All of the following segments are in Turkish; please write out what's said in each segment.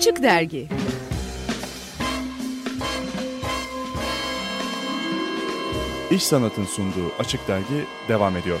Açık Dergi İş Sanat'ın sunduğu Açık Dergi devam ediyor.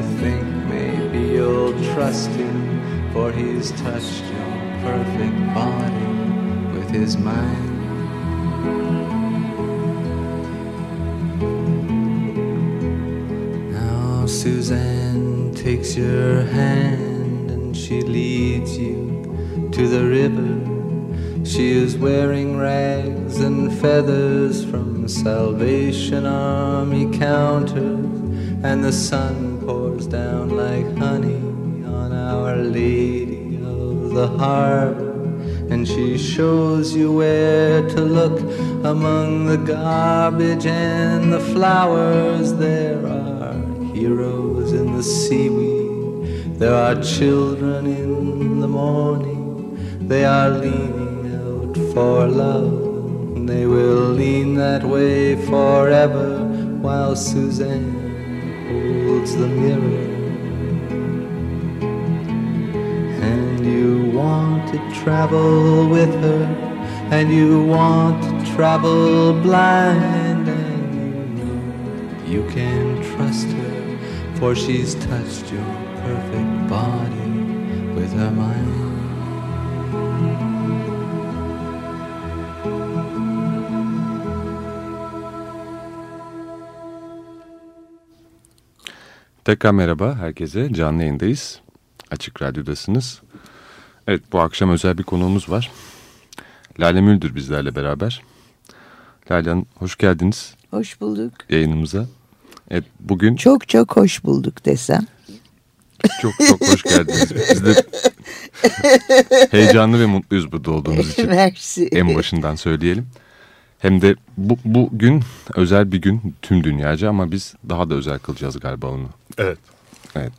you'll trust him, for he's touched your perfect body with his mind. Now Suzanne takes your hand and she leads you to the river. She is wearing rags and feathers from Salvation Army counters, and the sun pours down like honey on Our Lady of the Harbor. And she shows you where to look among the garbage and the flowers. There are heroes in the seaweed, there are children in the morning. They are leaning out for love. They will lean that way forever while Suzanne holds the mirror. And you want to travel with her, and you want to travel blind, and you know you can trust her, for she's touched your perfect body with her mind. Tekrar merhaba herkese. Canlı yayındayız. Açık Radyo'dasınız. Evet bu akşam özel bir konuğumuz var. Lale Müldür bizlerle beraber. Lale Hanım hoş geldiniz Hoş bulduk. yayınımıza. Evet bugün Çok çok hoş bulduk desem. çok çok hoş geldiniz. Biz de heyecanlı ve mutluyuz burada olduğunuz için. Mersi. En başından söyleyelim. Hem de bu, bu gün özel bir gün tüm dünyaca ama biz daha da özel kılacağız galiba onu. Evet. Evet.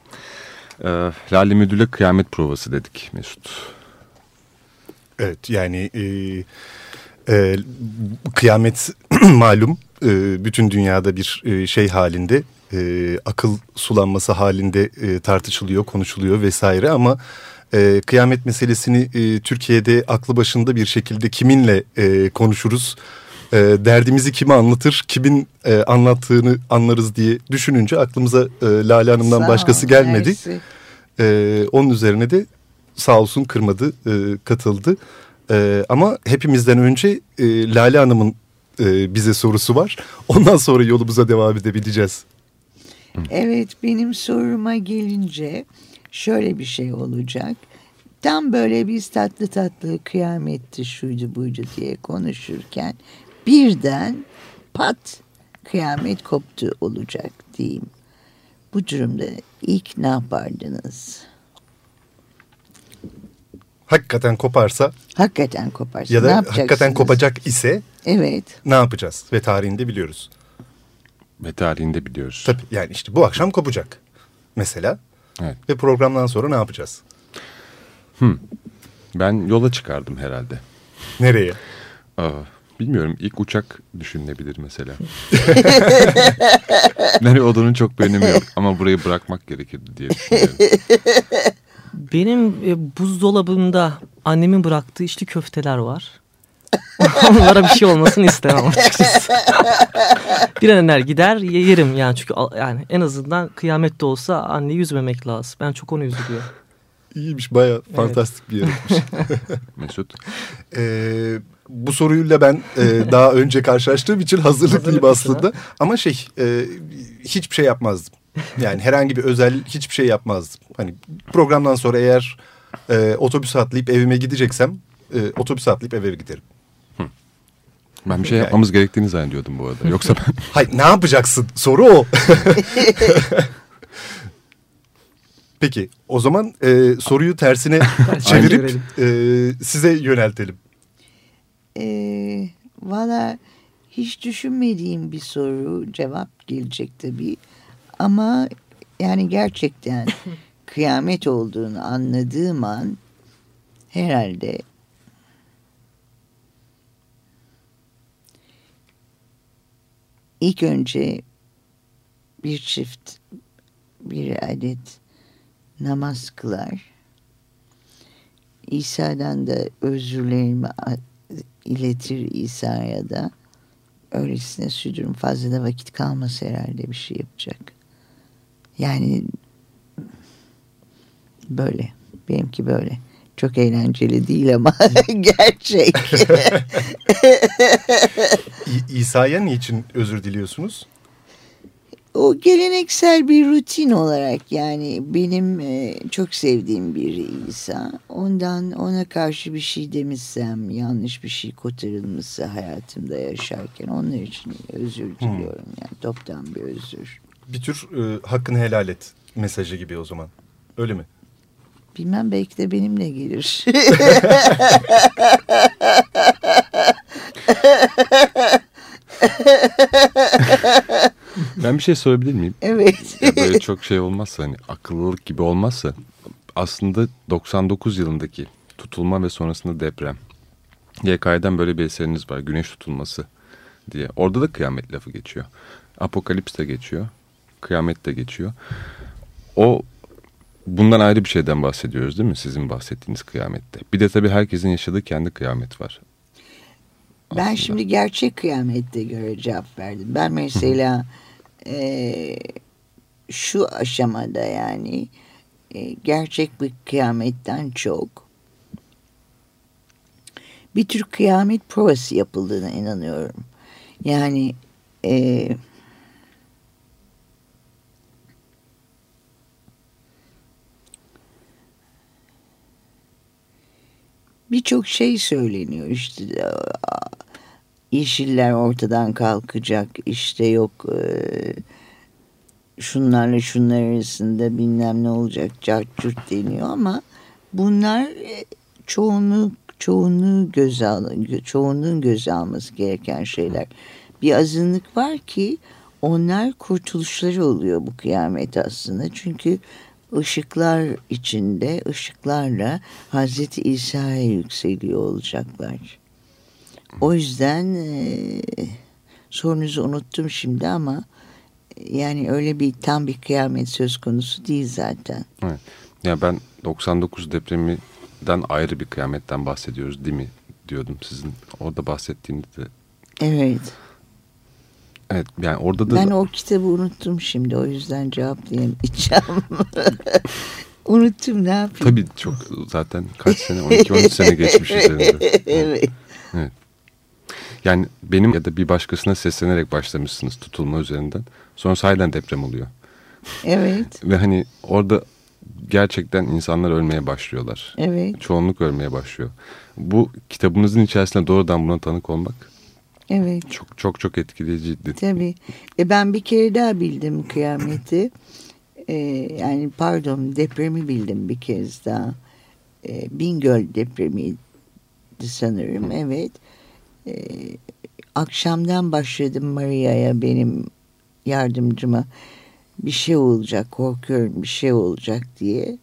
Ee, Lale Müdür'le kıyamet provası dedik Mesut. Evet yani e, e, kıyamet malum e, bütün dünyada bir e, şey halinde e, akıl sulanması halinde e, tartışılıyor konuşuluyor vesaire ama e, kıyamet meselesini e, Türkiye'de aklı başında bir şekilde kiminle e, konuşuruz e, derdimizi kime anlatır kimin e, anlattığını anlarız diye düşününce aklımıza e, Lale Hanım'dan Sağ başkası gelmedi. E, onun üzerine de sağ olsun kırmadı, e, katıldı. E, ama hepimizden önce e, Lale Hanım'ın e, bize sorusu var. Ondan sonra yolumuza devam edebileceğiz. Evet benim soruma gelince şöyle bir şey olacak. Tam böyle biz tatlı tatlı kıyametti şuydu buydu diye konuşurken birden pat kıyamet koptu olacak diyeyim. Bu durumda ilk ne yapardınız? Hakikaten koparsa Hakikaten koparsa ya ne da hakikaten kopacak ise Evet. ne yapacağız? Ve tarihinde biliyoruz. Ve tarihinde biliyoruz. Tabii yani işte bu akşam kopacak mesela. Evet. Ve programdan sonra ne yapacağız? Ben yola çıkardım herhalde. Nereye? Aa, bilmiyorum ilk uçak düşünülebilir mesela. Nereye olduğunun çok bir önemi yok ama burayı bırakmak gerekirdi diye düşünüyorum. Benim e, buzdolabımda annemin bıraktığı içli köfteler var. Onlara bir şey olmasını istemem açıkçası. bir an evvel gider ye- yerim yani çünkü yani en azından kıyamette olsa anneyi üzmemek lazım. Ben çok onu üzülüyorum. İyiymiş baya fantastik bir yarışmış. Mesut. Ee, bu soruyla ben e, daha önce karşılaştığım için hazırlıklıyım aslında. Ama şey e, hiçbir şey yapmazdım. Yani herhangi bir özel hiçbir şey yapmazdım. Hani programdan sonra eğer e, otobüse atlayıp evime gideceksem e, otobüse atlayıp eve giderim. Ben bir şey Yani- yapmamız gerektiğini zannediyordum bu arada. Yoksa ben Hayır ne yapacaksın? Soru o. Peki o zaman e, soruyu tersine çevirip e, size yöneltelim. Ee, Valla hiç düşünmediğim bir soru cevap gelecek tabii. Ama yani gerçekten kıyamet olduğunu anladığım an herhalde ilk önce bir çift bir adet namaz kılar. İsa'dan da özürlerimi iletir İsa'ya da. Öylesine sürdürüm. Fazla da vakit kalmasa herhalde bir şey yapacak. Yani böyle. Benimki böyle. Çok eğlenceli değil ama gerçek. İsa'ya niçin özür diliyorsunuz? O geleneksel bir rutin olarak yani benim e, çok sevdiğim bir İsa. Ondan ona karşı bir şey demişsem, yanlış bir şey kotarılmışsa hayatımda yaşarken onlar için özür diliyorum. Yani toptan bir özür. Bir tür e, hakkını helal et mesajı gibi o zaman. Öyle mi? Bilmem belki de benimle gelir. ben bir şey sorabilir miyim? evet. Ya böyle çok şey olmazsa hani akıllılık gibi olmazsa aslında 99 yılındaki tutulma ve sonrasında deprem. YK'den böyle bir eseriniz var güneş tutulması diye. Orada da kıyamet lafı geçiyor. Apokalips de geçiyor. Kıyamet de geçiyor. O bundan ayrı bir şeyden bahsediyoruz değil mi? Sizin bahsettiğiniz kıyamette. Bir de tabii herkesin yaşadığı kendi kıyamet var. Ben şimdi gerçek kıyamette göre cevap verdim. Ben mesela e, şu aşamada yani e, gerçek bir kıyametten çok bir tür kıyamet provası yapıldığına inanıyorum. Yani e, birçok şey söyleniyor işte aa, yeşiller ortadan kalkacak işte yok e, şunlarla şunlar arasında bilmem ne olacak cart deniyor ama bunlar e, çoğunluk çoğunluğu göze al, çoğunluğun göze alması gereken şeyler. Bir azınlık var ki onlar kurtuluşları oluyor bu kıyamet aslında. Çünkü ışıklar içinde ışıklarla Hazreti İsa'ya yükseliyor olacaklar. O yüzden e, sorunuzu unuttum şimdi ama yani öyle bir tam bir kıyamet söz konusu değil zaten. Evet. Ya ben 99 depreminden ayrı bir kıyametten bahsediyoruz değil mi diyordum sizin orada bahsettiğinizde. Evet. Evet yani orada da Ben o kitabı unuttum şimdi o yüzden cevaplayamayacağım. Unuttum ne yapayım. Tabii çok zaten kaç sene 12-13 sene geçmiş üzerinde. evet. Yani benim ya da bir başkasına seslenerek başlamışsınız tutulma üzerinden. Sonra sahiden deprem oluyor. Evet. Ve hani orada gerçekten insanlar ölmeye başlıyorlar. Evet. Çoğunluk ölmeye başlıyor. Bu kitabınızın içerisinde doğrudan buna tanık olmak Evet. çok çok çok etkileyiciydi. Tabii. E ben bir kere daha bildim kıyameti. E, yani pardon depremi bildim bir kez daha. E, Bingöl depremiydi sanırım. Evet. E, akşamdan başladım Maria'ya benim yardımcıma bir şey olacak korkuyorum bir şey olacak diye.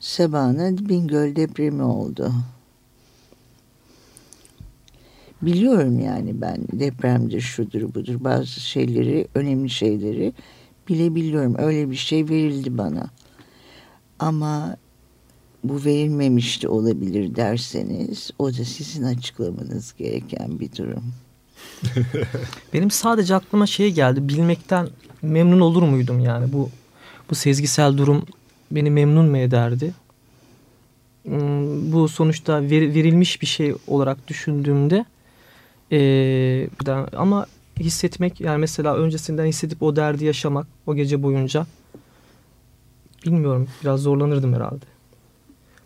Sabahına Bingöl depremi oldu. Biliyorum yani ben depremdir şudur budur bazı şeyleri önemli şeyleri bilebiliyorum. Öyle bir şey verildi bana. Ama bu verilmemiş de olabilir derseniz o da sizin açıklamanız gereken bir durum. Benim sadece aklıma şey geldi. Bilmekten memnun olur muydum yani bu bu sezgisel durum beni memnun mu ederdi? Hmm, Bu sonuçta ver- verilmiş bir şey olarak düşündüğümde ee, ama hissetmek yani mesela öncesinden hissedip o derdi yaşamak o gece boyunca bilmiyorum biraz zorlanırdım herhalde.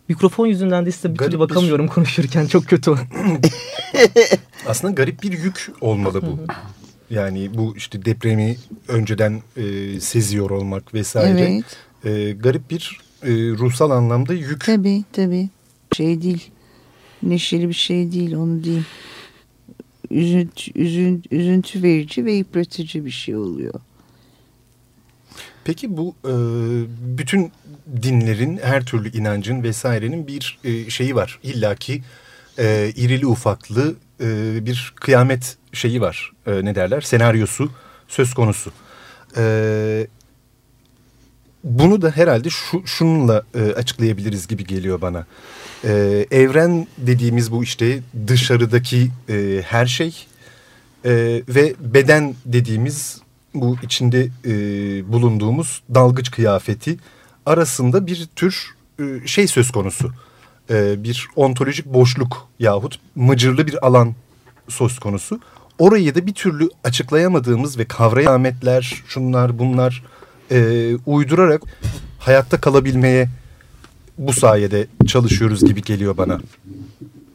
Mikrofon yüzünden de size bir Garip türlü bir- bakamıyorum konuşurken çok kötü. Aslında garip bir yük olmalı bu. Yani bu işte depremi önceden e, seziyor olmak vesaire. Evet. E, garip bir e, ruhsal anlamda yük. Tabii tabii. Şey değil. Neşeli bir şey değil onu diyeyim. Üzüntü, üzüntü, üzüntü verici ve yıpratıcı bir şey oluyor. Peki bu e, bütün dinlerin, her türlü inancın vesairenin bir e, şeyi var. İlla ki e, irili ufaklı e, bir kıyamet şeyi var. E, ne derler? Senaryosu söz konusu. E, bunu da herhalde şu şununla e, açıklayabiliriz gibi geliyor bana. E, evren dediğimiz bu işte dışarıdaki e, her şey e, ve beden dediğimiz bu içinde e, bulunduğumuz dalgıç kıyafeti arasında bir tür e, şey söz konusu. E, bir ontolojik boşluk yahut mıcırlı bir alan söz konusu. Orayı da bir türlü açıklayamadığımız ve kavrayametler, şunlar bunlar e, uydurarak hayatta kalabilmeye bu sayede çalışıyoruz gibi geliyor bana.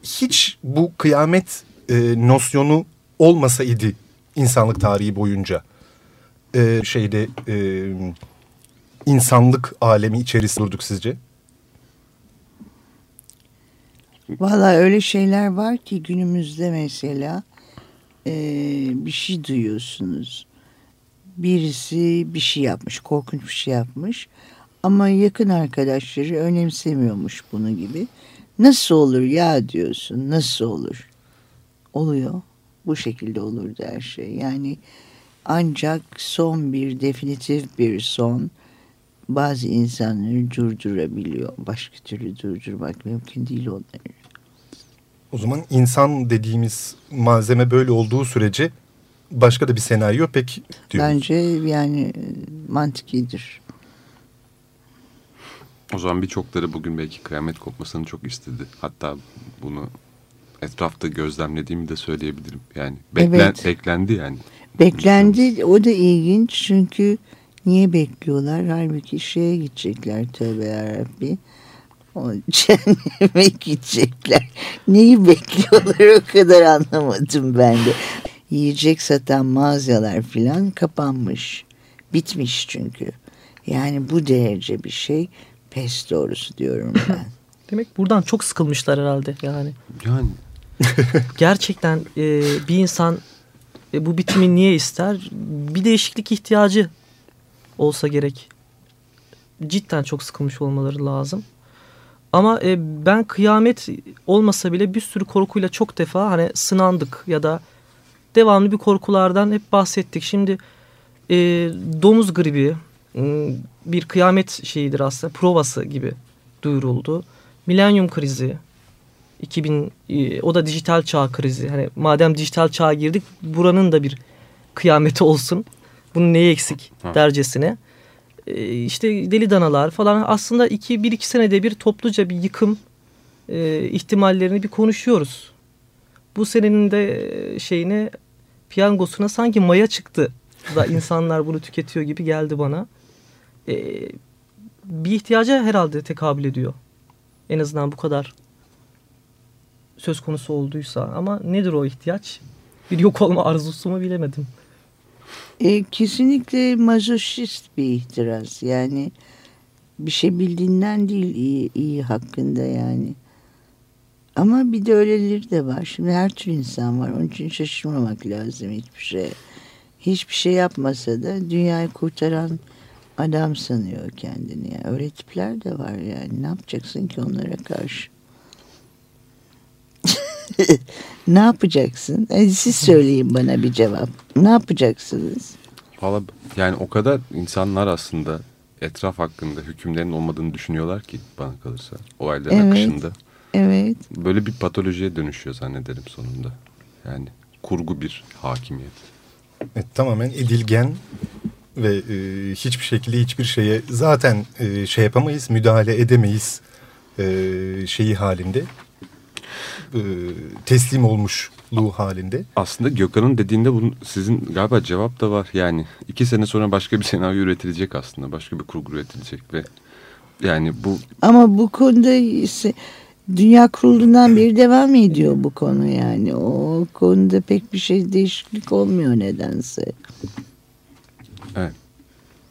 Hiç bu kıyamet e, nosyonu olmasaydı insanlık tarihi boyunca e, şeyde e, insanlık alemi içerisinde durduk sizce? Valla öyle şeyler var ki günümüzde mesela e, bir şey duyuyorsunuz. Birisi bir şey yapmış, korkunç bir şey yapmış. Ama yakın arkadaşları önemsemiyormuş bunu gibi. Nasıl olur ya diyorsun, nasıl olur? Oluyor. Bu şekilde olurdu her şey. Yani ancak son bir definitif bir son bazı insanları durdurabiliyor. Başka türlü durdurmak mümkün değil onları. O zaman insan dediğimiz malzeme böyle olduğu sürece başka da bir senaryo pek diyor. Bence yani mantıkidir. O zaman birçokları bugün belki kıyamet kopmasını çok istedi. Hatta bunu etrafta gözlemlediğimi de söyleyebilirim. Yani beklen, Evet. beklendi yani. Beklendi o da ilginç çünkü niye bekliyorlar? Halbuki şeye gidecekler tövbe yarabbi. O cehenneme gidecekler. Neyi bekliyorlar o kadar anlamadım ben de. Yiyecek satan mağazalar filan kapanmış. Bitmiş çünkü. Yani bu derece bir şey pes doğrusu diyorum ben. Demek buradan çok sıkılmışlar herhalde yani. Yani gerçekten e, bir insan e, bu bitimi niye ister? Bir değişiklik ihtiyacı olsa gerek. Cidden çok sıkılmış olmaları lazım. Ama e, ben kıyamet olmasa bile bir sürü korkuyla çok defa hani sınandık ya da devamlı bir korkulardan hep bahsettik. Şimdi e, domuz gribi bir kıyamet şeyidir aslında provası gibi duyuruldu. Milenyum krizi 2000 e, o da dijital çağ krizi. Hani madem dijital çağa girdik buranın da bir kıyameti olsun. Bunun neyi eksik Ha. dercesine. e, işte deli danalar falan aslında iki bir iki senede bir topluca bir yıkım e, ihtimallerini bir konuşuyoruz. Bu senenin de e, şeyine piyangosuna sanki maya çıktı da insanlar bunu tüketiyor gibi geldi bana. E, bir ihtiyaca herhalde tekabül ediyor. En azından bu kadar söz konusu olduysa. Ama nedir o ihtiyaç? Bir yok olma arzusu mu bilemedim. E, kesinlikle mazoşist bir itiraz. Yani bir şey bildiğinden değil iyi, iyi hakkında yani. Ama bir de öyleleri de var. Şimdi her tür insan var. Onun için şaşırmamak lazım hiçbir şey. Hiçbir şey yapmasa da dünyayı kurtaran adam sanıyor kendini. Yani öyle tipler de var yani. Ne yapacaksın ki onlara karşı? ne yapacaksın? Hadi siz söyleyin bana bir cevap. Ne yapacaksınız? Valla yani o kadar insanlar aslında etraf hakkında hükümlerin olmadığını düşünüyorlar ki bana kalırsa olayların Evet. akışında. Evet. Böyle bir patolojiye dönüşüyor zannederim sonunda. Yani kurgu bir hakimiyet. Evet, tamamen edilgen ve e, hiçbir şekilde hiçbir şeye zaten e, şey yapamayız, müdahale edemeyiz e, şeyi halinde. E, teslim olmuşluğu halinde. Aslında Gökhan'ın dediğinde bunun sizin galiba cevap da var. Yani iki sene sonra başka bir senaryo üretilecek aslında. Başka bir kurgu üretilecek ve yani bu Ama bu konuda ise dünya kurulduğundan beri devam ediyor bu konu yani. O konuda pek bir şey değişiklik olmuyor nedense. Evet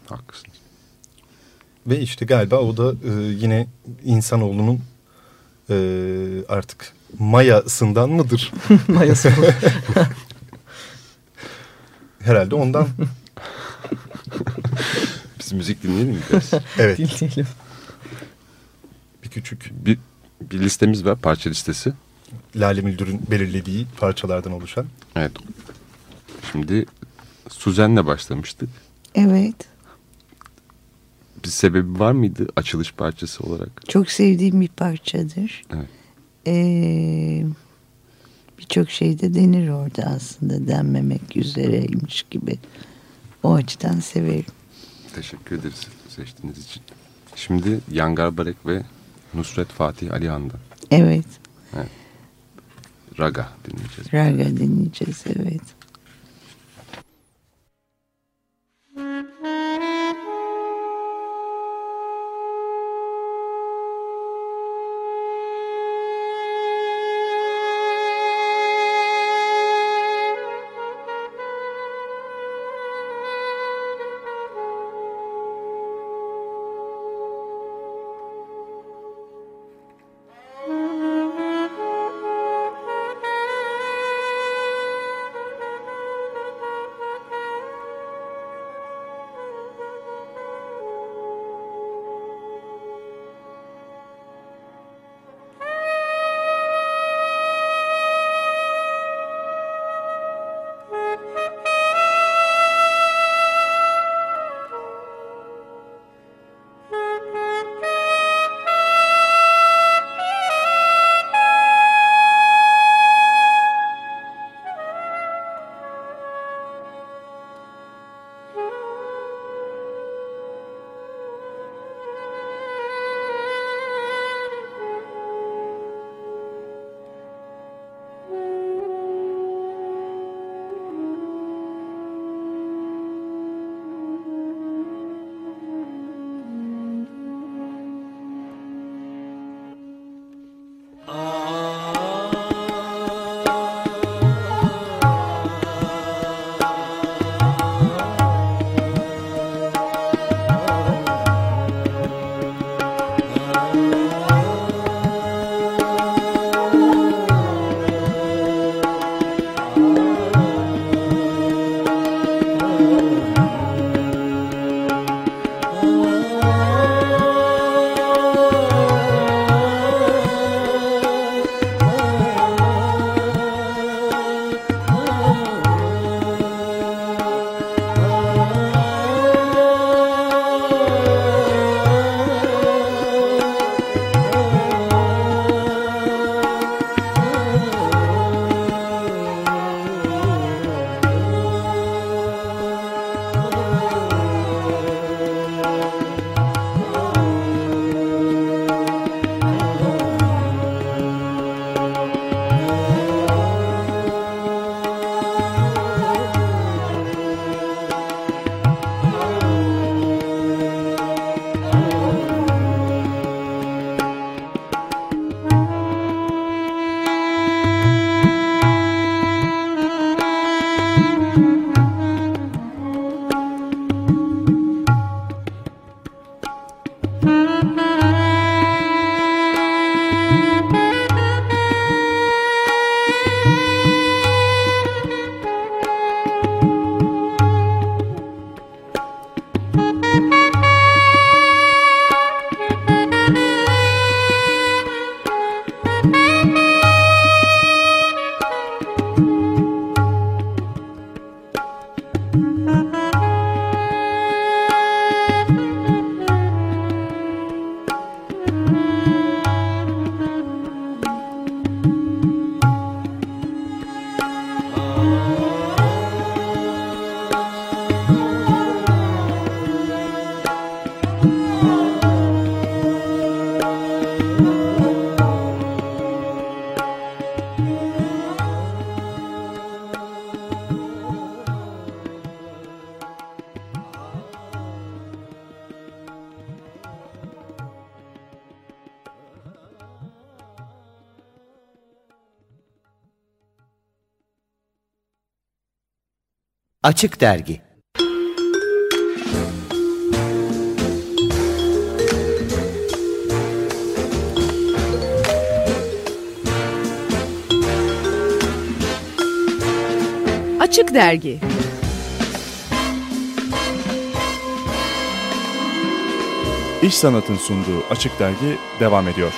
haklısınız. Ve işte galiba o da e, yine insanoğlunun e, artık mayasından mıdır? Mayası bu. Herhalde ondan. Biz müzik dinleyelim mi biraz? Evet Dinleyelim. bir küçük bir, bir listemiz var parça listesi. Lale Müldür'ün belirlediği parçalardan oluşan. Evet. Şimdi Suzen'le başlamıştık. Evet. Bir sebebi var mıydı açılış parçası olarak? Çok sevdiğim bir parçadır. Evet. Ee, Birçok şey de denir orada aslında denmemek üzereymiş gibi. O açıdan severim. Teşekkür ederiz seçtiğiniz için. Şimdi Yangar Barek ve Nusret Fatih Alihan'dan Evet. Raga dinleyeceğiz. Raga dinleyeceğiz evet. Açık Dergi Açık Dergi İş Sanat'ın sunduğu Açık Dergi devam ediyor.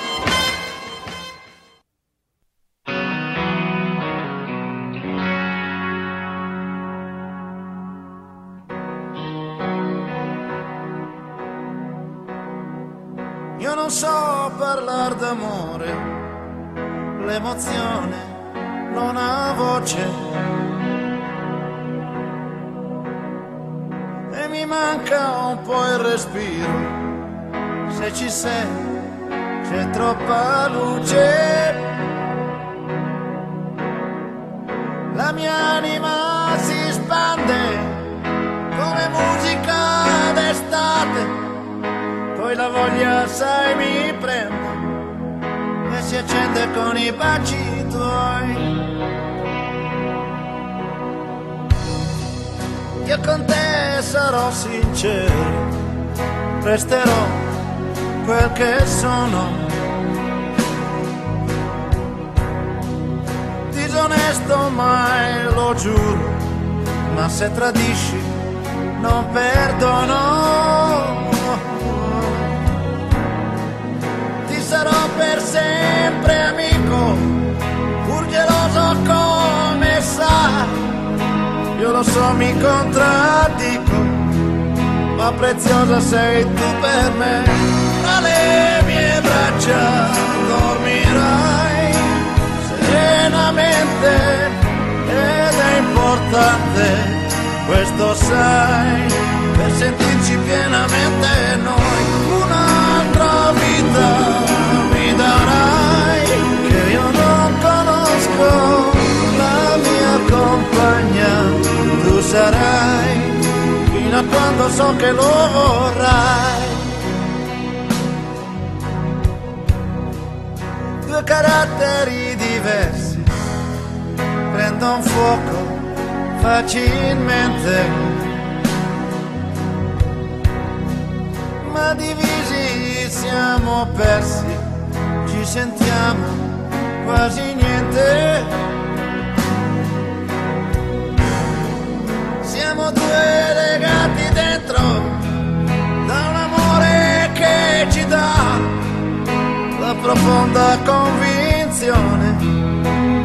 Importante, questo sai, per sentirci pienamente noi un'altra vita darai che io non conosco la mia compagna tu sarai fino a quando so che lo vorrai. Due caratteri diversi prendono fuoco facilmente ma divisi siamo persi ci sentiamo quasi niente. Siamo due legati dentro da un amore che ci dà la profonda convinzione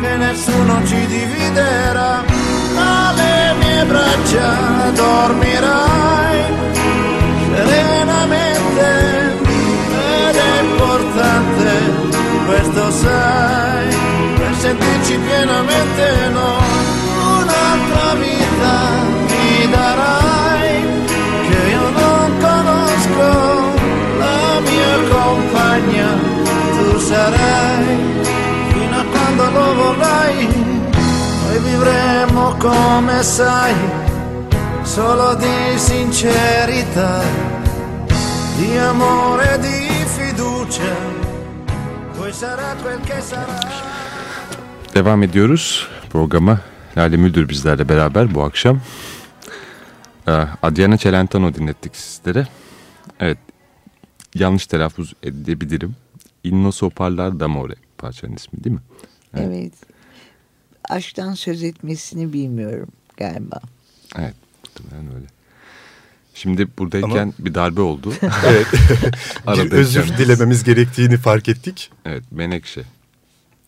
che nessuno ci dividerà. Alle mie braccia dormirai serenamente. Ed è importante questo sai, per sentirci pienamente noi, un'altra vita mi darai, che io non conosco, la mia compagna, tu sarai, fino a quando lo vorrai, vivremo come sai, solo di sincerità, di amore, di fiducia. Devam ediyoruz programa. Lale Müldür bizlerle beraber bu akşam. Adriana Celentano dinlettik sizlere. Evet, yanlış telaffuz edebilirim. Inno Soparlar d'Amore parçanın ismi değil mi? Evet. evet. Aşktan söz etmesini bilmiyorum galiba. Evet, muhtemelen öyle. Şimdi buradayken Ama, bir darbe oldu. evet. bir özür dilememiz gerektiğini fark ettik. Evet, Menekşe.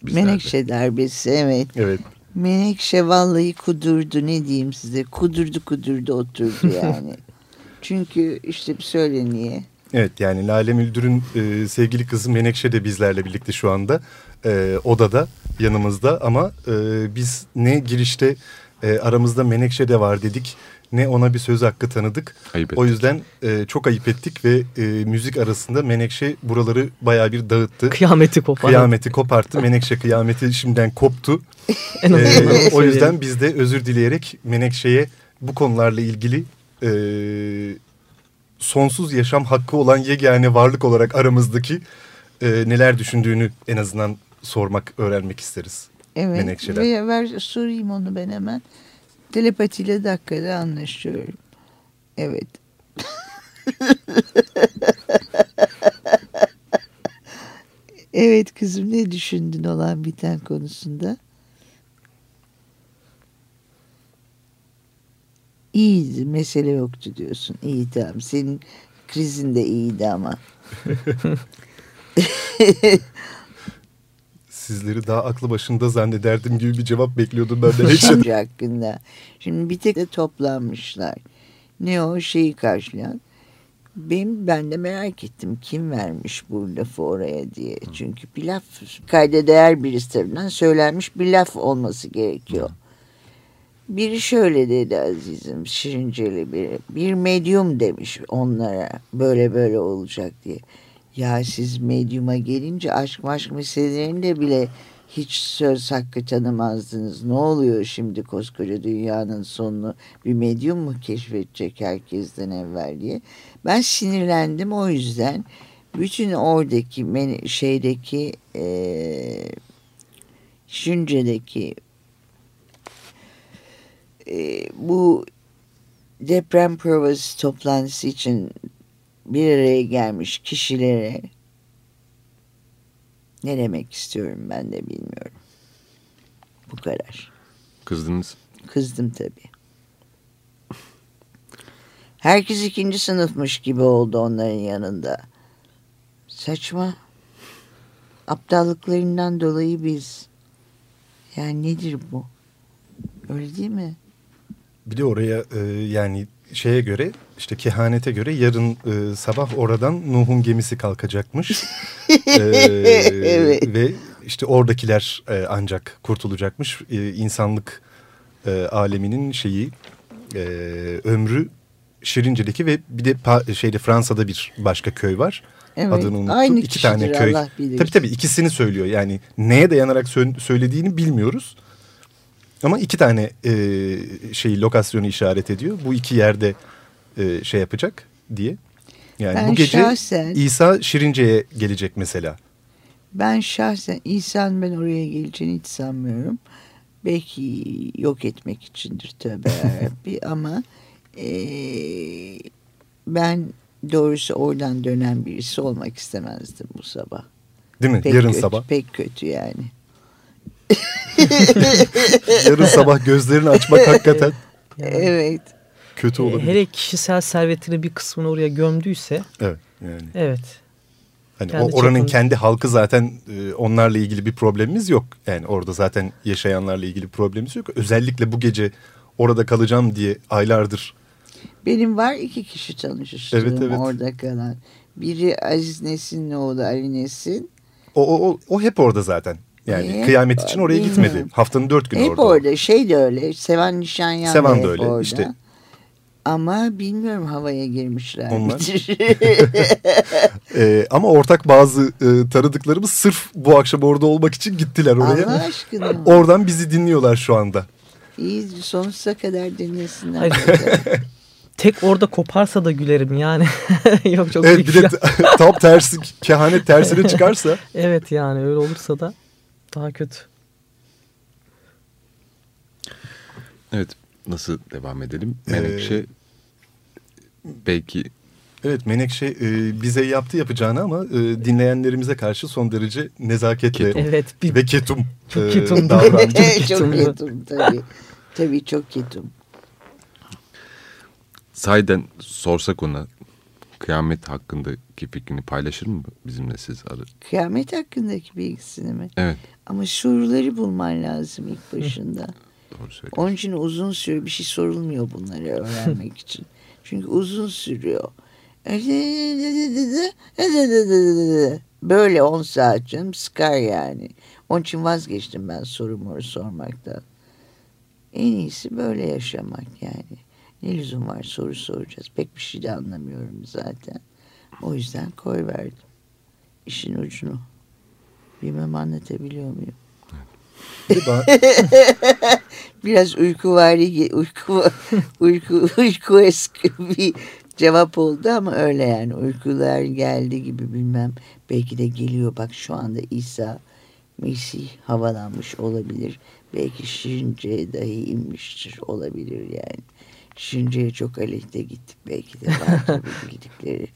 Bizlerde. Menekşe darbesi, evet. Evet. Menekşe vallahi kudurdu ne diyeyim size. Kudurdu kudurdu oturdu yani. Çünkü işte söyle niye. Evet yani Lale Müldür'ün e, sevgili kızı Menekşe de bizlerle birlikte şu anda e, odada yanımızda ama e, biz ne girişte e, aramızda Menekşe de var dedik ne ona bir söz hakkı tanıdık. Ayıp o yüzden e, çok ayıp ettik ve e, müzik arasında Menekşe buraları baya bir dağıttı. Kıyameti koparttı. Kıyameti koparttı. Menekşe kıyameti şimdiden koptu. e, o yüzden biz de özür dileyerek Menekşe'ye bu konularla ilgili e, sonsuz yaşam hakkı olan yegane varlık olarak aramızdaki e, neler düşündüğünü en azından sormak, öğrenmek isteriz. Evet. Ver, ver sorayım onu ben hemen. Telepatiyle dakikada anlaşıyorum. Evet. evet kızım ne düşündün olan biten konusunda? İyiydi mesele yoktu diyorsun. İyi tamam senin krizin de iyiydi ama. Sizleri daha aklı başında zannederdim gibi bir cevap bekliyordum ben de. Hiç- hakkında. Şimdi bir tek de toplanmışlar. Ne o şeyi karşılayan. Benim, ben de merak ettim kim vermiş bu lafı oraya diye. Çünkü bir laf kayda değer birisi tarafından söylenmiş bir laf olması gerekiyor. Biri şöyle dedi azizim Şirinceli biri. Bir medyum demiş onlara böyle böyle olacak diye. Ya siz medyuma gelince aşk maşk meselelerinde bile hiç söz hakkı tanımazdınız. Ne oluyor şimdi koskoca dünyanın sonunu bir medyum mu keşfedecek herkesten evvel diye. Ben sinirlendim o yüzden bütün oradaki şeydeki eee Şunce'deki eee, bu deprem provası toplantısı için bir araya gelmiş kişilere ne demek istiyorum ben de bilmiyorum. Bu kadar. Kızdınız. Kızdım tabii. Herkes ikinci sınıfmış gibi oldu onların yanında. Saçma. Aptallıklarından dolayı biz. Yani nedir bu? Öyle değil mi? Bir de oraya e, yani şeye göre işte kehanete göre yarın e, sabah oradan Nuh'un gemisi kalkacakmış. E, Evet. Ve işte oradakiler e, ancak kurtulacakmış. E, insanlık e, aleminin şeyi e, ömrü Şirince'deki ve bir de şeyde Fransa'da bir başka köy var. Evet, Adını unuttum. aynı İki tane köy. Allah bilir. Tabii tabii ikisini söylüyor. Yani neye dayanarak sö- söylediğini bilmiyoruz. Ama iki tane e, şey lokasyonu işaret ediyor. Bu iki yerde e, şey yapacak diye. Yani Ben bu gece şahsen- İsa Şirince'ye gelecek mesela. Ben şahsen İsa'nın ben oraya geleceğini hiç sanmıyorum. Belki yok etmek içindir tövbe yarabbi ama eee, ben doğrusu oradan dönen birisi olmak istemezdim bu sabah. Değil mi? Pek Yarın kötü, sabah. Pek kötü yani. Yarın sabah gözlerini açmak hakikaten Yani, Evet. kötü e, olabilir. hele kişisel servetini bir kısmını oraya gömdüyse Evet. Yani evet. hani Kendi o oranın çapında. kendi halkı zaten e, onlarla ilgili bir problemimiz yok. Yani orada zaten yaşayanlarla ilgili bir problemimiz yok. Özellikle bu gece orada kalacağım diye aylardır Benim var iki kişi tanışmıştım Evet, evet. orada kalan. Biri Aziz Nesin'in oğlu Ali Nesin. o, o, o, o hep orada zaten. Yani Hep- kıyamet için oraya bilmiyorum. gitmedi. Haftanın dört günü Hep orada. orada. Şey de öyle. Seven Nişanyan Sevan da da hep öyle, orada. işte. Ama bilmiyorum havaya girmişler. Onlar-? Ee, ama ortak bazı e, tanıdıklarımız sırf bu akşam orada olmak için gittiler oraya. Allah aşkına. Oradan bizi dinliyorlar şu anda. İyi sonsuza kadar dinlesinler. Tek orada koparsa da gülerim yani. Yok çok Evet bir de tam tersi kehanet tersine çıkarsa Evet yani öyle olursa da daha kötü. Evet nasıl devam edelim? Ee, Menekşe belki evet Menekşe e, bize yaptı yapacağını ama e, dinleyenlerimize karşı son derece nezaketle Evet bir ve ketum, Çok e, ketum. davrandı. çok ketum. ketum tabii. Tabii çok ketum. sahiden sorsak ona kıyamet hakkındaki fikrini paylaşır mı bizimle siz? Kıyamet hakkındaki bilgisini mi? Evet Ama soruları bulman lazım ilk başında. doğru söylüyorsun. Onun için uzun süre bir şey sorulmuyor bunları öğrenmek için. Çünkü uzun sürüyor. Böyle 10 saat canım sıkar yani. Onun için vazgeçtim ben soru moru sormaktan. En iyisi böyle yaşamak yani. Ne lüzum var soru soracağız. Pek bir şey de anlamıyorum zaten. O yüzden koy verdim. İşin ucunu. Bilmem anlatabiliyor muyum? Biraz uyku var uyku uyku uyku eski bir cevap oldu ama öyle yani uykular geldi gibi bilmem belki de geliyor bak şu anda İsa Mesih havalanmış olabilir. Belki Şirince'ye dahi inmiştir olabilir yani. Şirince'ye çok aleyhte gittik belki de bu bildikleri.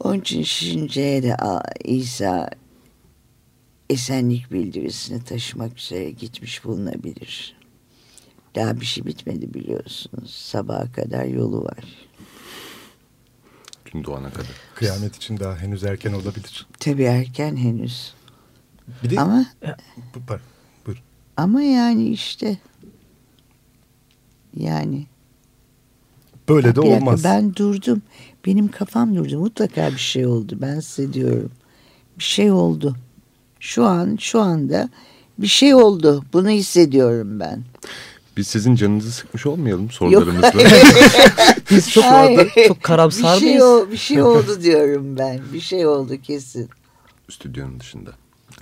Onun için Şirince'ye de İsa esenlik bildirisini taşımak üzere gitmiş bulunabilir. Daha bir şey bitmedi biliyorsunuz. Sabaha kadar yolu var. Gün doğana kadar. Kıyamet için daha henüz erken olabilir. Tabii erken henüz. Bir de Ama Bu- pardon, buyurun. ama yani işte yani Böyle de Bir dakika, olmaz. Ben durdum. Benim kafam durdu. Mutlaka bir şey oldu. Ben size diyorum. Bir şey oldu. Şu an şu anda bir şey oldu. Bunu hissediyorum ben. Biz sizin canınızı sıkmış olmayalım Yok. sorularımızla. Biz çok Hayır. orada çok karamsar bir şey, mıyız? o- bir şey oldu diyorum ben. Bir şey oldu kesin. Stüdyonun dışında.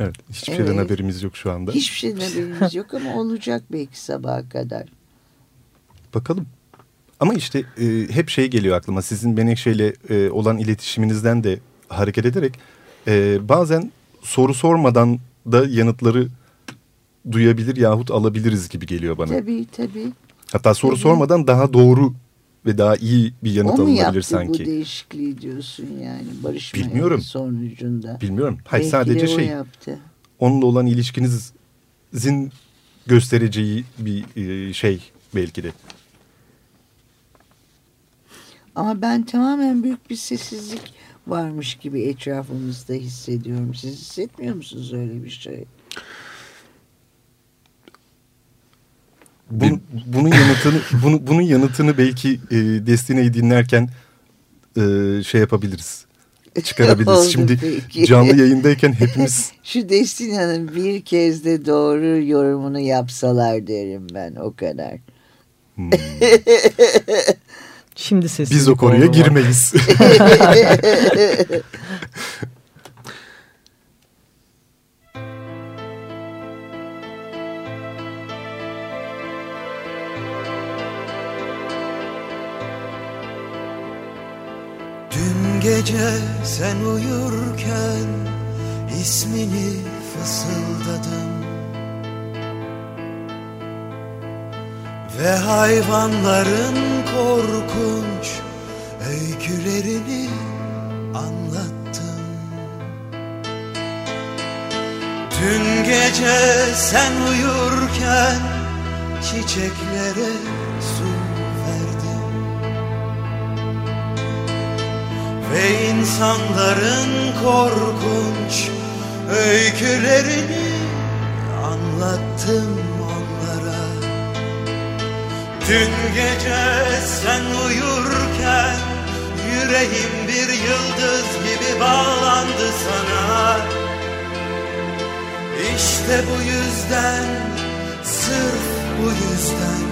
Evet, hiçbir Evet. şeyden haberimiz yok şu anda. Hiçbir şeyden haberimiz yok ama olacak belki sabaha kadar. Bakalım. Ama işte e, hep şey geliyor aklıma. Sizin Menekşe'yle e, olan iletişiminizden de hareket ederek e, bazen soru sormadan da yanıtları duyabilir yahut alabiliriz gibi geliyor bana. Tabii tabii. Hatta soru Tabii. sormadan daha doğru ve daha iyi bir yanıt o mu alınabilir yaptı sanki. bu değişikliği diyorsun yani barışma Bilmiyorum. sonucunda. Bilmiyorum. Hayır Belki sadece şey yaptı. onunla olan ilişkinizin göstereceği bir e, şey belki de. Ama ben tamamen büyük bir sessizlik varmış gibi etrafımızda hissediyorum. Siz hissetmiyor musunuz öyle bir şey? Bunun, bunun yanıtını bunu, bunun yanıtını belki e, Destine'yi dinlerken e, şey yapabiliriz. Çıkarabiliriz. Şimdi peki. canlı yayındayken hepimiz Şu Destina'nın bir kez de doğru yorumunu yapsalar derim ben o kadar. hmm, Şimdi sessizlik biz o konuya girmeyiz. Dün gece sen uyurken ismini fısıldadım Ve hayvanların korkunç öykülerini anlattım Dün gece sen uyurken çiçeklere su verdim Ve insanların korkunç öykülerini anlattım Dün gece sen uyurken yüreğim bir yıldız gibi bağlandı sana. İşte bu yüzden, sırf bu yüzden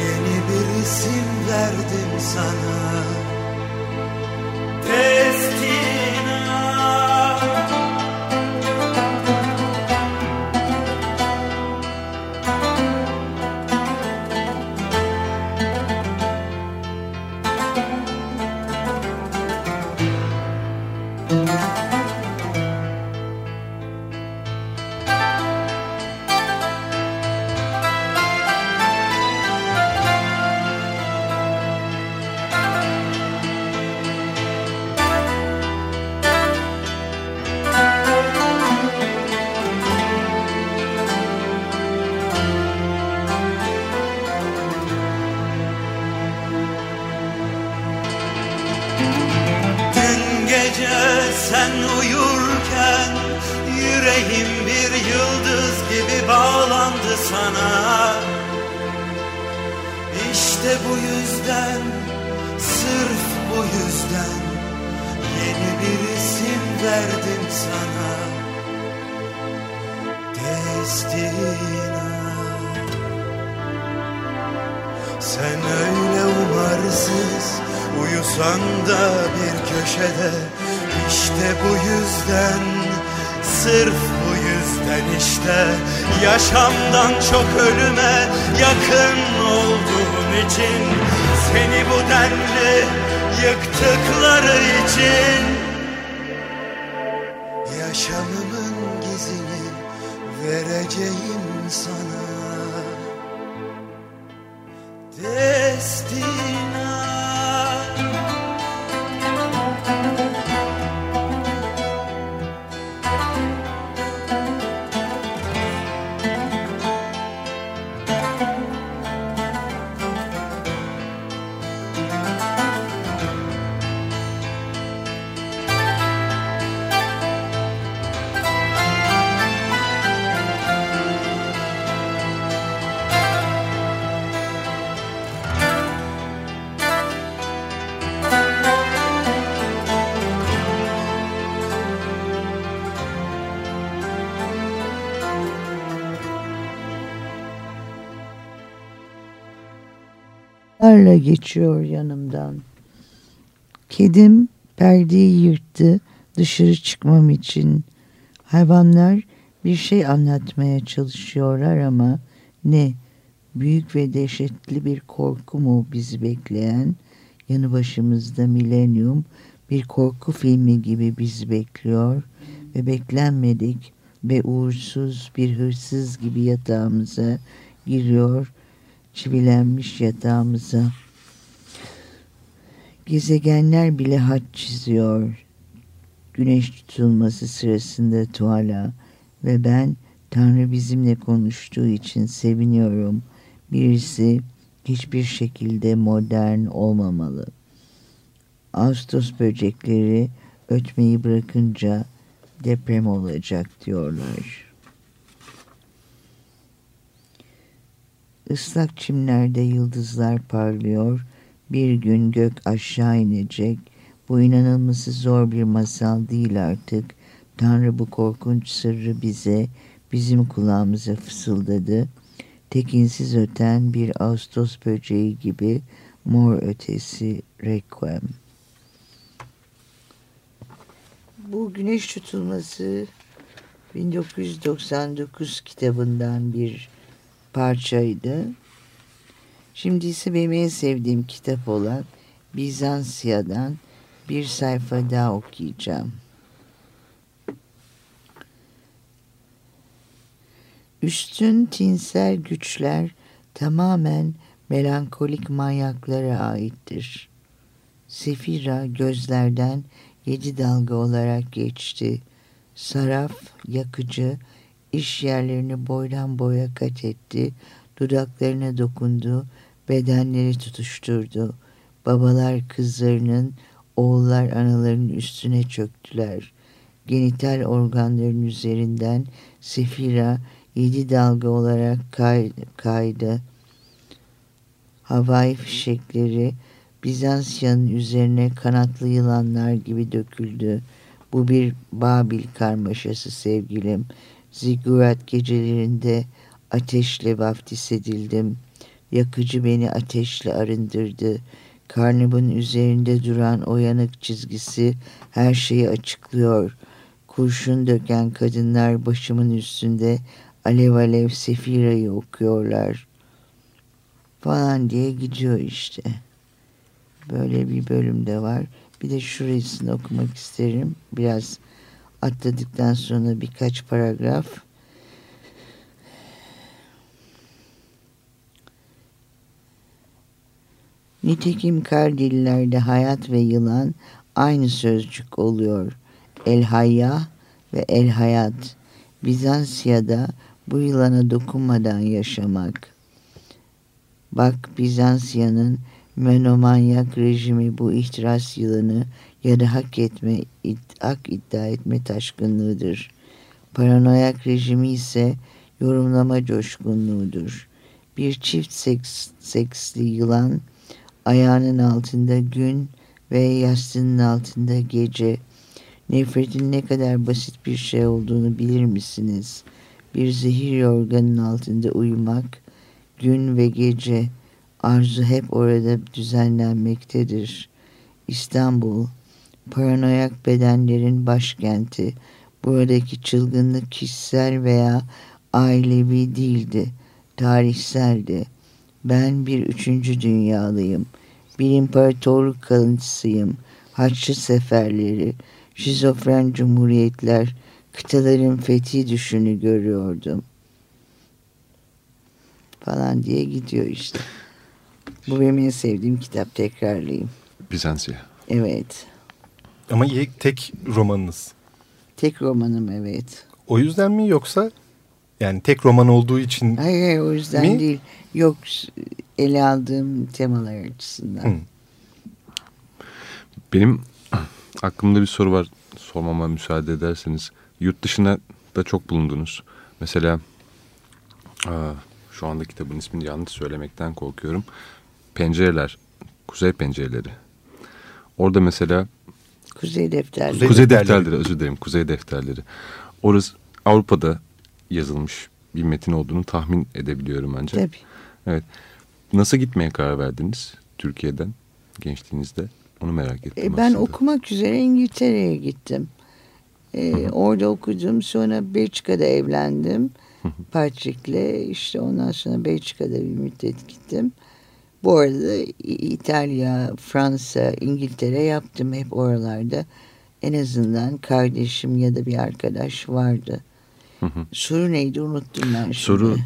yeni bir isim verdim sana. Destina Yaşamdan çok ölüme yakın olduğun için Seni bu denli yıktıkları için Arla geçiyor yanımdan. Kedim perdeyi yırttı dışarı çıkmam için. Hayvanlar bir şey anlatmaya çalışıyorlar ama ne? Büyük ve dehşetli bir korku mu bizi bekleyen? Yanı başımızda milenyum bir korku filmi gibi bizi bekliyor ve beklenmedik ve uğursuz bir hırsız gibi yatağımıza giriyor çivilenmiş yatağımıza. Gezegenler bile haç çiziyor. Güneş tutulması sırasında tuvala ve ben Tanrı bizimle konuştuğu için seviniyorum. Birisi hiçbir şekilde modern olmamalı. Ağustos böcekleri ötmeyi bırakınca deprem olacak diyorlar. Islak çimlerde yıldızlar parlıyor. Bir gün gök aşağı inecek. Bu inanılması zor bir masal değil artık. Tanrı bu korkunç sırrı bize, bizim kulağımıza fısıldadı. Tekinsiz öten bir Ağustos böceği gibi mor ötesi requiem. Bu güneş tutulması 1999 kitabından bir parçaydı. Şimdi ise benim en sevdiğim kitap olan Bizansiya'dan bir sayfa daha okuyacağım. Üstün tinsel güçler tamamen melankolik manyaklara aittir. Sefira gözlerden yedi dalga olarak geçti. Saraf, yakıcı, iş yerlerini boydan boya kat etti, dudaklarına dokundu, bedenleri tutuşturdu. Babalar kızlarının, oğullar anaların üstüne çöktüler. Genital organların üzerinden sefira yedi dalga olarak kay kaydı. Havai fişekleri Bizansyanın üzerine kanatlı yılanlar gibi döküldü. Bu bir Babil karmaşası sevgilim. Zigurat gecelerinde ateşle vaftiz edildim. Yakıcı beni ateşle arındırdı. Karnımın üzerinde duran o yanık çizgisi her şeyi açıklıyor. Kurşun döken kadınlar başımın üstünde alev alev sefirayı okuyorlar. Falan diye gidiyor işte. Böyle bir bölümde var. Bir de şurasını okumak isterim. Biraz atladıktan sonra birkaç paragraf. Nitekim Kardillilerde hayat ve yılan aynı sözcük oluyor. El hayya ve el hayat. Bizansiya'da bu yılana dokunmadan yaşamak. Bak Bizansiya'nın menomanyak rejimi bu ihtiras yılanı ya da hak etme, hak iddia etme taşkınlığıdır. Paranoyak rejimi ise yorumlama coşkunluğudur. Bir çift seks, seksli yılan ayağının altında gün ve yastığının altında gece. Nefretin ne kadar basit bir şey olduğunu bilir misiniz? Bir zehir yorganın altında uyumak, gün ve gece, arzu hep orada düzenlenmektedir. İstanbul, paranoyak bedenlerin başkenti. Buradaki çılgınlık kişisel veya ailevi değildi, tarihseldi. Ben bir üçüncü dünyalıyım. Bir imparatorluk kalıntısıyım. Haçlı seferleri, şizofren cumhuriyetler, kıtaların fethi düşünü görüyordum. Falan diye gidiyor işte. Bu benim en sevdiğim kitap tekrarlayayım. Bizansya. Evet. Ama tek romanınız. Tek romanım evet. O yüzden mi yoksa yani tek roman olduğu için Hayır hayır o yüzden Mi? değil. Yok ele aldığım temalar açısından. Hı. Benim aklımda bir soru var sormama müsaade ederseniz. Yurt dışına da çok bulundunuz. Mesela şu anda kitabın ismini yanlış söylemekten korkuyorum. Pencereler, Kuzey Pencereleri. Orada mesela Kuzey defterleri. Kuzey Kuzey, Defterleri. defterleri. özür dilerim Kuzey Defterleri. Orası Avrupa'da yazılmış bir metin olduğunu tahmin edebiliyorum ancak. Tabii. Evet. Nasıl gitmeye karar verdiniz Türkiye'den gençliğinizde? Onu merak ettim E, ben aslında. okumak üzere İngiltere'ye gittim. E, orada okudum. Sonra Belçika'da evlendim. Patrick'le işte ondan sonra Belçika'da bir müddet gittim. Bu arada İtalya, Fransa, İngiltere yaptım hep oralarda. En azından kardeşim ya da bir arkadaş vardı. Soru neydi unuttum ben şimdi. Soru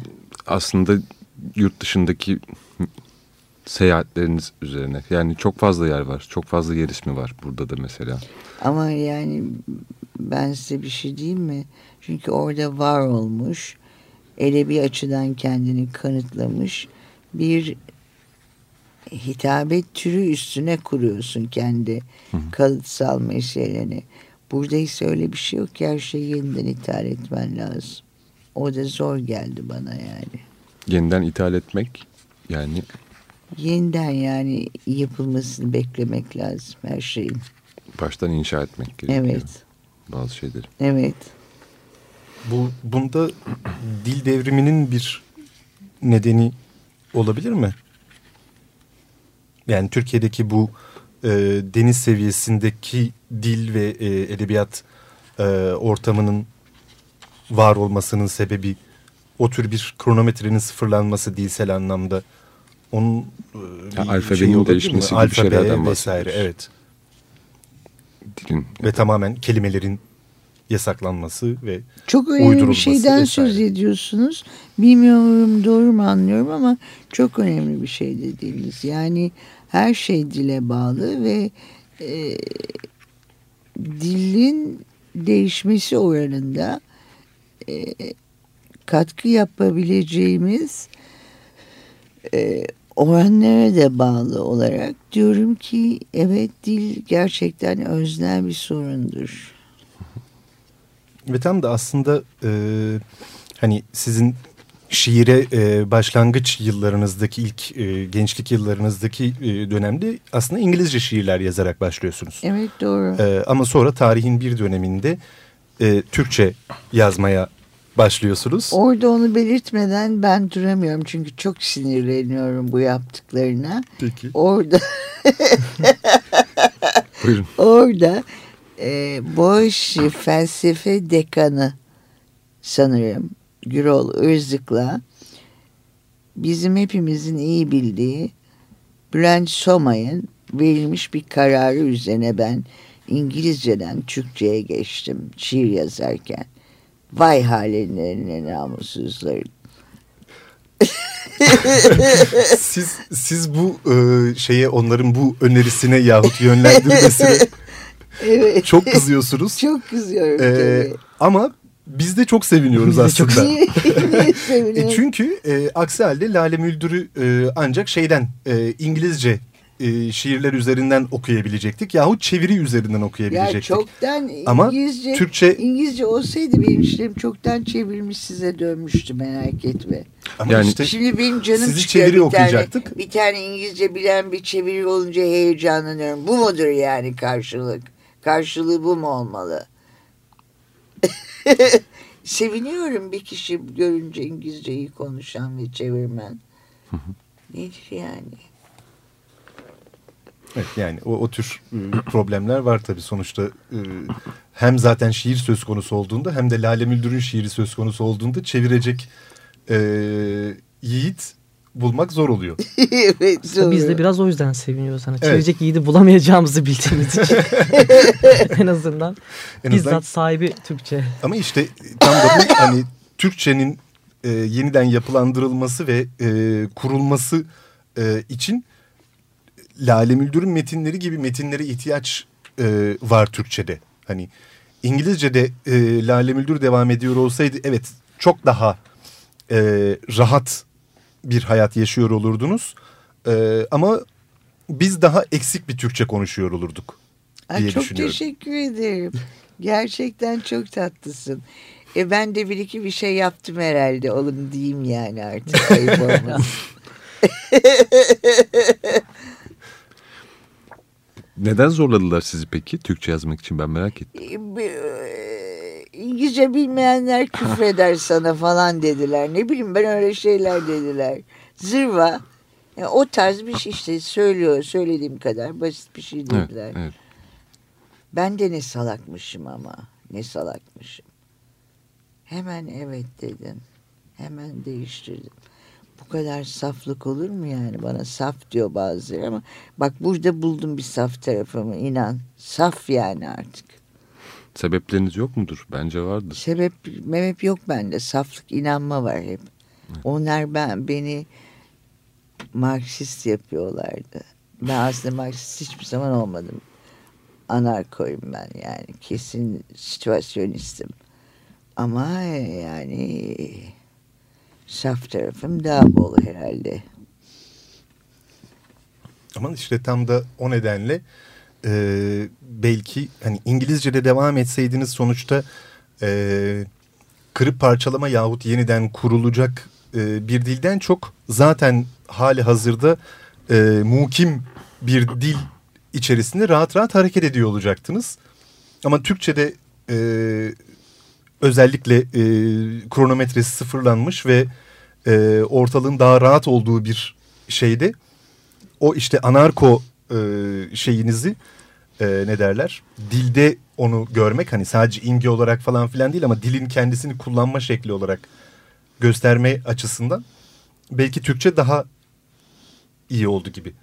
aslında yurt dışındaki seyahatleriniz üzerine. Yani çok fazla yer var. Çok fazla yer ismi var burada da mesela. Ama yani ben size bir şey diyeyim mi? Çünkü orada var olmuş, edebi açıdan kendini kanıtlamış bir hitabet türü üstüne kuruyorsun kendi kalıtsal meseleni. Burada ise öyle bir şey yok ki her şeyi yeniden ithal etmen lazım. O da zor geldi bana yani. Yeniden ithal etmek yani Yeniden yani yapılmasını beklemek lazım her şeyin. baştan inşa etmek gerekiyor. Evet, Bazı şeyleri. evet. bu bunda dil devriminin bir nedeni olabilir mi? Yani Türkiye'deki bu e, deniz seviyesindeki dil ve e, edebiyat e, ortamının var olmasının sebebi o tür bir kronometrenin sıfırlanması dilsel anlamda onun e, bir Ha, alfabenin mi? değişmesi gibi Alfabe şeylerden vesaire evet Dilin ve tamamen kelimelerin yasaklanması ve Çok önemli bir şeyden vesaire. söz ediyorsunuz. Bilmiyorum doğru mu anlıyorum ama çok önemli bir şey dediğiniz. Yani her şey dile bağlı ve e, dilin değişmesi oranında e, katkı yapabileceğimiz e, oranlara da bağlı olarak diyorum ki evet dil gerçekten öznel bir sorundur. Ve tam da aslında e, hani sizin şiire e, başlangıç yıllarınızdaki ilk e, gençlik yıllarınızdaki e, dönemde aslında İngilizce şiirler yazarak başlıyorsunuz. Evet doğru. E, ama sonra tarihin bir döneminde e, Türkçe yazmaya başlıyorsunuz. Orada onu belirtmeden ben duramıyorum çünkü çok sinirleniyorum bu yaptıklarına. Peki. Orada Buyurun. orada e, Boğaziçi felsefe dekanı sanırım Gürol Özlık'la bizim hepimizin iyi bildiği Bülent Somay'ın verilmiş bir kararı üzerine ben İngilizceden Türkçe'ye geçtim şiir yazarken. Vay halinlerine namussuzların. siz siz bu e, şeye onların bu önerisine yahut yönlendirmesine Evet. çok kızıyorsunuz. Çok kızıyorum E, tabii. ama biz de çok seviniyoruz çok aslında. Niye E, çünkü e, aksi halde Lale Müldür'ü e, ancak şeyden e, İngilizce e, şiirler üzerinden okuyabilecektik yahut çeviri üzerinden Ya okuyabilecektik. çoktan Ama İngilizce, Türkçe- İngilizce olsaydı benim işlerim çoktan çevirmiş size dönmüştü merak etme. Ama Yani- işte Şimdi benim canım sizi çeviri bir tane, okuyacaktık. bir tane İngilizce bilen bir çeviri olunca heyecanlanıyorum. Bu mudur yani karşılık? Karşılığı bu mu olmalı? Seviniyorum bir kişi görünce İngilizceyi konuşan ve çevirmen. Nedir yani? Evet, yani o, o tür e, problemler var tabii sonuçta. e, hem zaten şiir söz konusu olduğunda hem de Lale Müldür'ün şiiri söz konusu olduğunda çevirecek e, yiğit bulmak zor oluyor. evet, doğru. biz de biraz o yüzden seviniyoruz. Hani Evet. çevirecek yiğidi bulamayacağımızı bildiğimiz için. en azından En bizzat azından- sahibi Türkçe. Ama işte tam da bu hani Türkçenin e, yeniden yapılandırılması ve e, kurulması e, için Lale Müldür'ün metinleri gibi metinlere ihtiyaç e, var Türkçe'de. Hani İngilizce'de e, Lale Müldür devam ediyor olsaydı evet çok daha e, rahat bir hayat yaşıyor olurdunuz. E, ama biz daha eksik bir Türkçe konuşuyor olurduk diye çok düşünüyorum. teşekkür ederim. Gerçekten çok tatlısın. E ben de bir iki bir şey yaptım herhalde. Oğlum diyeyim yani artık. Ayıp. Neden zorladılar sizi peki Türkçe yazmak için ben merak ettim. E, e, İngilizce bilmeyenler küfreder sana falan dediler. Ne bileyim ben öyle şeyler dediler. Zırva. Yani o tarz bir şey işte söylüyor. Söylediğim kadar basit bir şey Evet, dediler. evet. Ben de ne salakmışım ama. Ne salakmışım. Hemen evet dedim. Hemen değiştirdim. Bu kadar saflık olur mu yani? Bana saf diyor bazıları ama bak burada buldum bir saf tarafımı inan. Saf yani artık. Sebepleriniz yok mudur? Bence vardır. Sebep mebep yok bende. Saflık inanma var hep. Onlar ben beni Marksist yapıyorlardı. Ben aslında Marksist hiçbir zaman olmadım. Anarkoyum ben yani. Kesin situasyonistim. Ama yani saf tarafım daha bol herhalde. Ama işte tam da o nedenle e, belki hani İngilizce'de devam etseydiniz sonuçta e, kırıp parçalama yahut yeniden kurulacak e, bir dilden çok zaten hali hazırda e, mukim bir dil içerisinde rahat rahat hareket ediyor olacaktınız. Ama Türkçe'de e, özellikle e, kronometresi sıfırlanmış ve e, ortalığın daha rahat olduğu bir şeyde o işte anarko e, şeyinizi e, ne derler dilde onu görmek hani sadece imge olarak falan filan değil ama dilin kendisini kullanma şekli olarak gösterme açısından belki Türkçe daha iyi oldu gibi.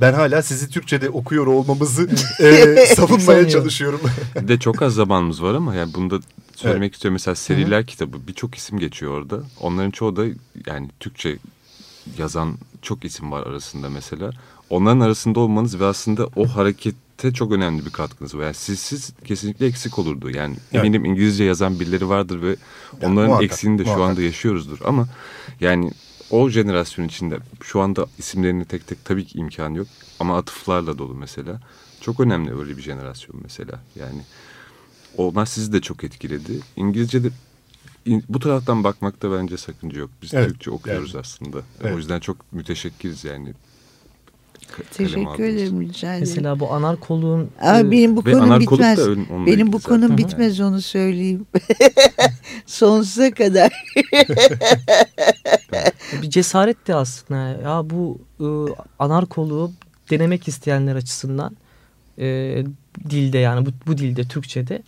Ben hala sizi Türkçe'de okuyor olmamızı e, savunmaya çalışıyorum. Bir de çok az zamanımız var ama yani bunu da söylemek istiyorum. Mesela seriler kitabı birçok isim geçiyor orada. Onların çoğu da yani Türkçe yazan çok isim var arasında mesela. Onların arasında olmanız ve aslında o harekette çok önemli bir katkınız var. Yani sizsiz kesinlikle eksik olurdu. Yani Evet. eminim İngilizce yazan birileri vardır ve onların muhakkak, eksiğini de şu muhakkak. anda yaşıyoruzdur. Ama yani o jenerasyon içinde şu anda isimlerini tek tek tabii ki imkanı yok. Ama atıflarla dolu mesela. Çok önemli öyle bir jenerasyon mesela. Yani onlar sizi de çok etkiledi. İngilizce'de in- bu taraftan bakmakta bence sakınca yok. Biz Evet, Türkçe okuyoruz yani. aslında. Evet. O yüzden çok müteşekkiriz yani. Teşekkür ederim rica ederim. Mesela bu anarkoluğun Ama e, benim bu konum bitmez. Benim bu zaten. konum bitmez onu söyleyeyim. Sonsuza kadar. bir cesaret de aslında. Ya bu e, anarkoluğu denemek isteyenler açısından e, dilde yani bu, bu dilde Türkçe'de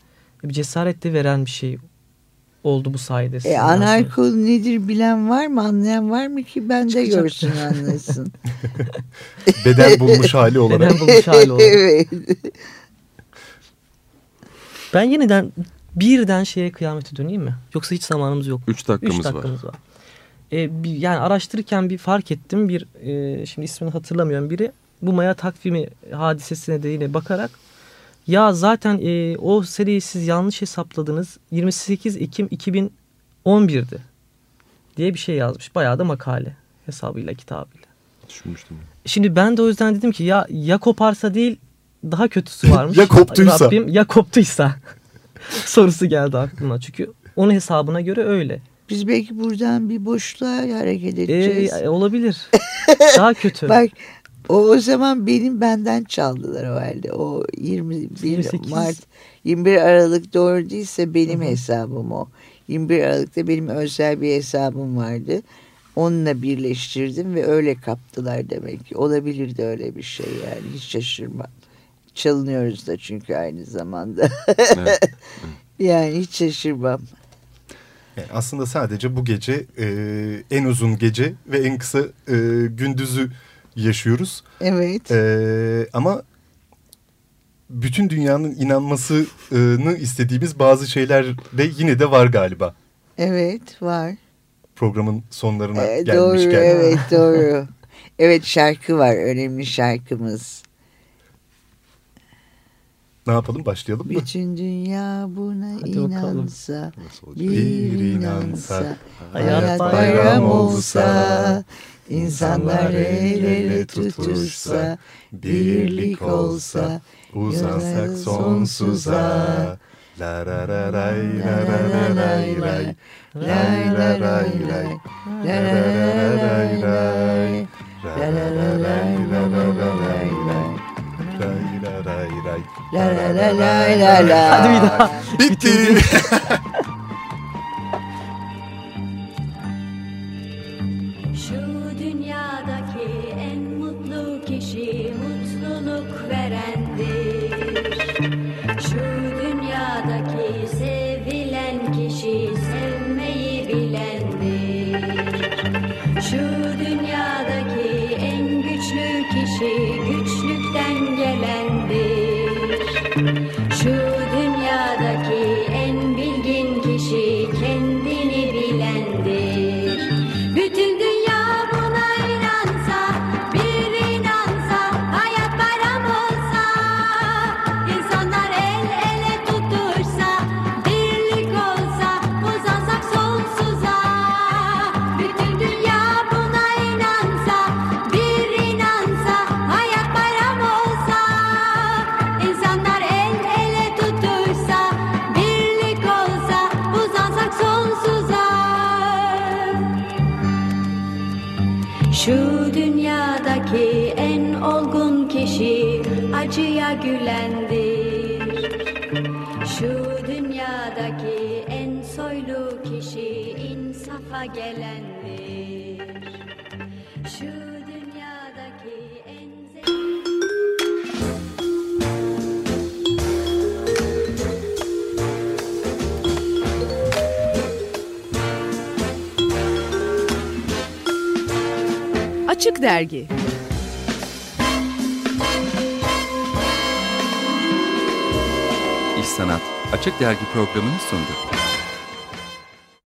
bir cesaret de veren bir şey oldu bu sayede. E, aslında. anarko nedir bilen var mı anlayan var mı ki ben de görsün anlasın. Beden bulmuş hali olarak. Neden bulmuş hali oldu. evet. Ben yeniden birden şeye kıyamete döneyim mi? Yoksa hiç zamanımız yok. Üç dakikamız, Üç dakikamız var. E, bir, yani araştırırken bir fark ettim. Bir e, şimdi ismini hatırlamıyorum biri. Bu Maya takvimi hadisesine de yine bakarak ya zaten e, o seriyi siz yanlış hesapladınız. 28 Ekim 2011'di diye bir şey yazmış. Bayağı da makale hesabıyla kitabıyla. Düşünmüştüm. Şimdi ben de o yüzden dedim ki ya ya koparsa değil daha kötüsü varmış. Ya koptuysa. Rabbim ya koptuysa sorusu geldi aklıma. Çünkü onun hesabına göre öyle. Biz belki buradan bir boşluğa hareket edeceğiz. Ee, olabilir. Daha kötü. Bak o, o zaman benim benden çaldılar o halde. O 21 28. Mart 21 Aralık doğru değilse benim hesabım o. 21 Aralık'ta benim özel bir hesabım vardı. Onunla birleştirdim ve öyle kaptılar demek ki. Olabilir de öyle bir şey yani hiç şaşırmam. Çalınıyoruz da çünkü aynı zamanda. Evet. yani hiç şaşırmam. Yani aslında sadece bu gece e, en uzun gece ve en kısa e, gündüzü yaşıyoruz. Evet. E, ama bütün dünyanın inanmasını istediğimiz bazı şeyler de yine de var galiba. Evet var. Programın sonlarına Ee, gelmişken. doğru evet doğru. Evet şarkı var önemli şarkımız. Ne yapalım başlayalım mı? Bütün dünya buna Hadi inansa, Bir bir inansa, hayat hayat bayram olsa, insanlar el ele tutuşsa, birlik olsa, uzansak sonsuza. La ra ra ray la ra ra ray ray. Ray ra ray ray. La ra ra ray ray. La ra ra ray la ra ra ray ray. Ray ra ray ray. la la la la la la. Hadi bir daha. Bitti. dünyadaki en mutlu kişi Dergi İş Sanat Açık Dergi programını sundu.